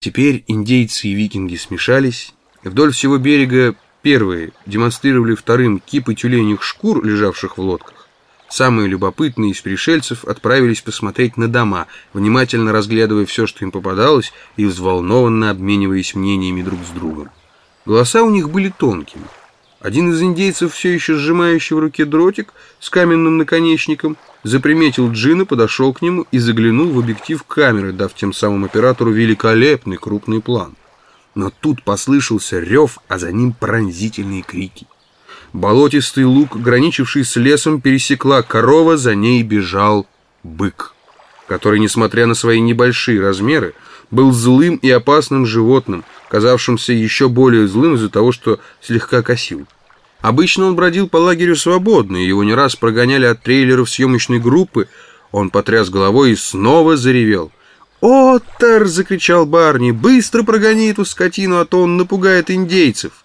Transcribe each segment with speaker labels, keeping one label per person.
Speaker 1: Теперь индейцы и викинги смешались. Вдоль всего берега первые демонстрировали вторым кипы тюленях шкур, лежавших в лодках. Самые любопытные из пришельцев отправились посмотреть на дома, внимательно разглядывая все, что им попадалось, и взволнованно обмениваясь мнениями друг с другом. Голоса у них были тонкими. Один из индейцев, все еще сжимающий в руке дротик с каменным наконечником, заприметил Джина, подошел к нему и заглянул в объектив камеры, дав тем самым оператору великолепный крупный план. Но тут послышался рев, а за ним пронзительные крики. Болотистый луг, граничивший с лесом, пересекла корова, за ней бежал бык, который, несмотря на свои небольшие размеры, был злым и опасным животным, казавшимся еще более злым из-за того, что слегка косил. Обычно он бродил по лагерю свободно, его не раз прогоняли от трейлеров съемочной группы. Он потряс головой и снова заревел. «Оттер!» — закричал Барни. «Быстро прогони эту скотину, а то он напугает индейцев!»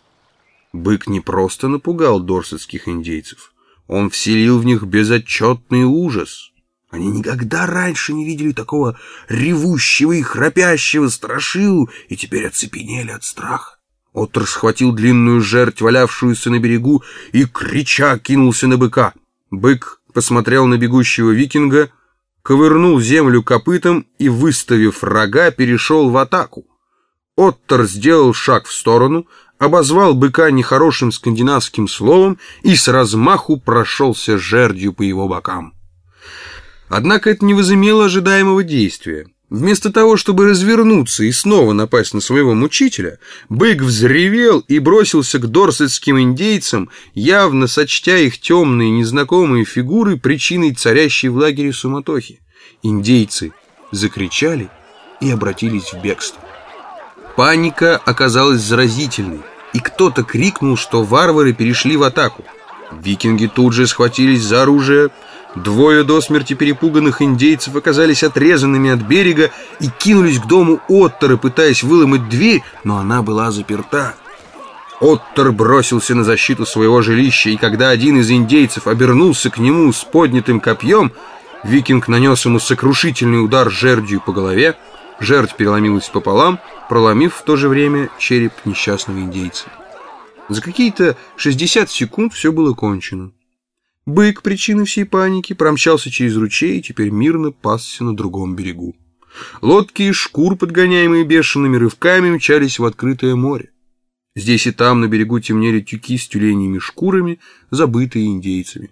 Speaker 1: Бык не просто напугал дорсетских индейцев. Он вселил в них безотчетный ужас. Они никогда раньше не видели такого ревущего и храпящего страшилу и теперь оцепенели от страха. Оттер схватил длинную жерть, валявшуюся на берегу, и, крича, кинулся на быка. Бык посмотрел на бегущего викинга, ковырнул землю копытом и, выставив рога, перешел в атаку. Оттер сделал шаг в сторону, обозвал быка нехорошим скандинавским словом и с размаху прошелся жердью по его бокам. Однако это не возымело ожидаемого действия. Вместо того, чтобы развернуться и снова напасть на своего мучителя, бык взревел и бросился к дорсетским индейцам, явно сочтя их темные незнакомые фигуры причиной царящей в лагере суматохи. Индейцы закричали и обратились в бегство. Паника оказалась заразительной, и кто-то крикнул, что варвары перешли в атаку. Викинги тут же схватились за оружие, Двое до смерти перепуганных индейцев оказались отрезанными от берега и кинулись к дому Оттера, пытаясь выломать дверь, но она была заперта. Оттер бросился на защиту своего жилища, и когда один из индейцев обернулся к нему с поднятым копьем, викинг нанес ему сокрушительный удар жердью по голове, жертв переломилась пополам, проломив в то же время череп несчастного индейца. За какие-то 60 секунд все было кончено. Бык, причины всей паники, промчался через ручей и теперь мирно пасся на другом берегу. Лодки из шкур, подгоняемые бешеными рывками, мчались в открытое море. Здесь и там на берегу темнели тюки с тюленями шкурами, забытые индейцами.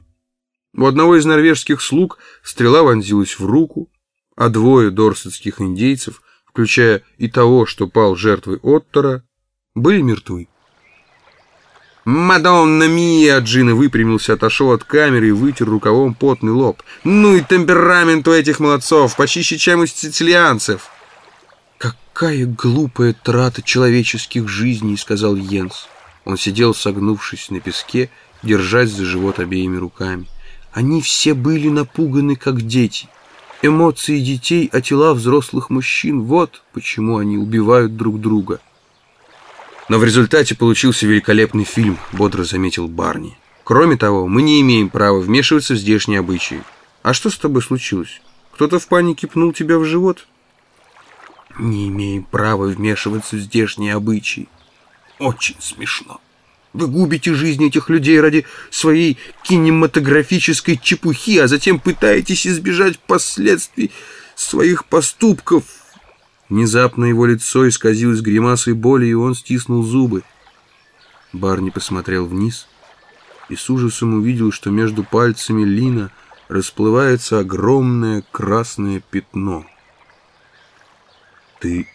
Speaker 1: У одного из норвежских слуг стрела вонзилась в руку, а двое дорсетских индейцев, включая и того, что пал жертвой Оттора, были мертвы. «Мадонна Мия!» Джина выпрямился, отошел от камеры и вытер рукавом потный лоб. «Ну и темперамент у этих молодцов, почище, чем у сицилианцев!» «Какая глупая трата человеческих жизней!» — сказал Йенс. Он сидел, согнувшись на песке, держась за живот обеими руками. Они все были напуганы, как дети. Эмоции детей, а тела взрослых мужчин — вот почему они убивают друг друга. Но в результате получился великолепный фильм, бодро заметил Барни. Кроме того, мы не имеем права вмешиваться в здешние обычаи. А что с тобой случилось? Кто-то в панике пнул тебя в живот? Не имеем права вмешиваться в здешние обычаи. Очень смешно. Вы губите жизнь этих людей ради своей кинематографической чепухи, а затем пытаетесь избежать последствий своих поступков. Внезапно его лицо исказилось гримасой боли, и он стиснул зубы. Барни посмотрел вниз и с ужасом увидел, что между пальцами Лина расплывается огромное красное пятно. «Ты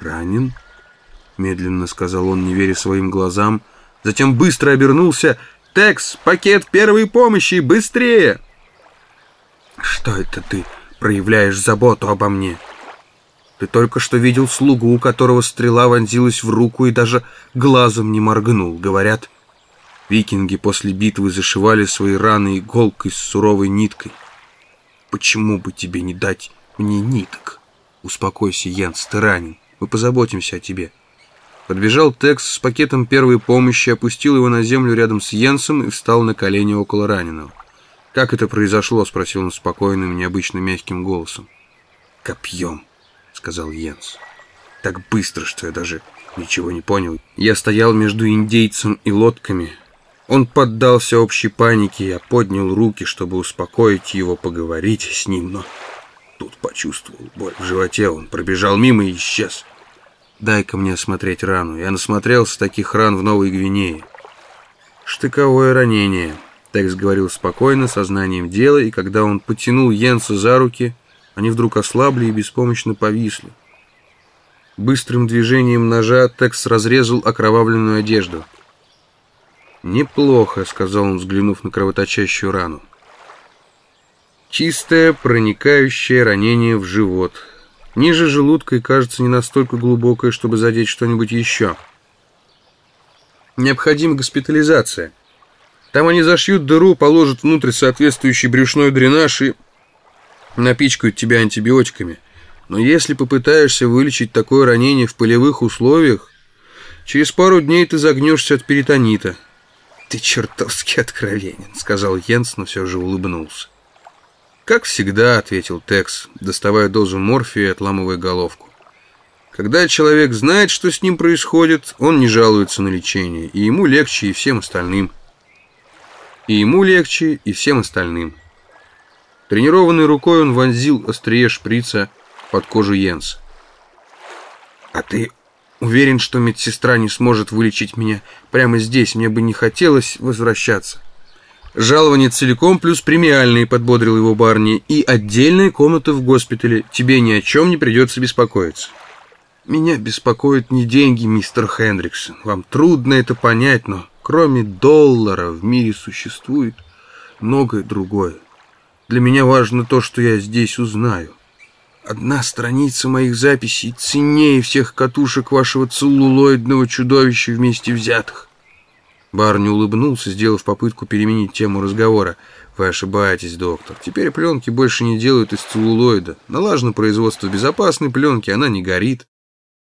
Speaker 1: ранен?» — медленно сказал он, не веря своим глазам. Затем быстро обернулся. «Текс, пакет первой помощи, быстрее!» «Что это ты проявляешь заботу обо мне?» Ты только что видел слугу, у которого стрела вонзилась в руку и даже глазом не моргнул. Говорят, викинги после битвы зашивали свои раны иголкой с суровой ниткой. Почему бы тебе не дать мне ниток? Успокойся, Янс, ты ранен. Мы позаботимся о тебе. Подбежал Текс с пакетом первой помощи, опустил его на землю рядом с Йенсом и встал на колени около раненого. «Как это произошло?» — спросил он спокойным, необычно мягким голосом. «Копьем» сказал Йенс. так быстро, что я даже ничего не понял. Я стоял между индейцем и лодками. Он поддался общей панике, я поднял руки, чтобы успокоить его, поговорить с ним, но тут почувствовал боль в животе, он пробежал мимо и исчез. Дай-ка мне осмотреть рану. Я насмотрелся таких ран в Новой Гвинее. Штыковое ранение. Текс говорил спокойно, сознанием дела, и когда он потянул Йенса за руки, они вдруг ослабли и беспомощно повисли. Быстрым движением ножа Текс разрезал окровавленную одежду. «Неплохо», — сказал он, взглянув на кровоточащую рану. «Чистое, проникающее ранение в живот. Ниже желудка и кажется не настолько глубокое, чтобы задеть что-нибудь еще. Необходима госпитализация. Там они зашьют дыру, положат внутрь соответствующий брюшной дренаж и напичкают тебя антибиотиками. Но если попытаешься вылечить такое ранение в полевых условиях, через пару дней ты загнешься от перитонита. «Ты чертовски откровенен», — сказал Йенс, но все же улыбнулся. «Как всегда», — ответил Текс, доставая дозу морфия и отламывая головку. «Когда человек знает, что с ним происходит, он не жалуется на лечение, и ему легче, и всем остальным». И ему легче, и всем остальным. Тренированной рукой он вонзил острие шприца под кожу Йенса. «А ты уверен, что медсестра не сможет вылечить меня прямо здесь? Мне бы не хотелось возвращаться». Жалование целиком плюс премиальные, подбодрил его Барни, и отдельная комната в госпитале. Тебе ни о чем не придется беспокоиться. Меня беспокоят не деньги, мистер Хендриксон. Вам трудно это понять, но кроме доллара в мире существует многое другое. Для меня важно то, что я здесь узнаю. Одна страница моих записей ценнее всех катушек вашего целлулоидного чудовища вместе взятых. Барни улыбнулся, сделав попытку переменить тему разговора. «Вы ошибаетесь, доктор. Теперь пленки больше не делают из целлулоида. Налажено производство безопасной пленки, она не горит».